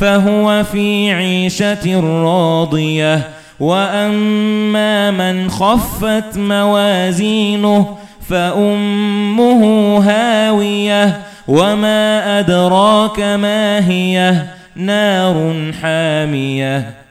فهو في عيشة راضية. وأما من خفت موازينه فأمه هاوية. وما أدراك ما هي؟ نار حامية.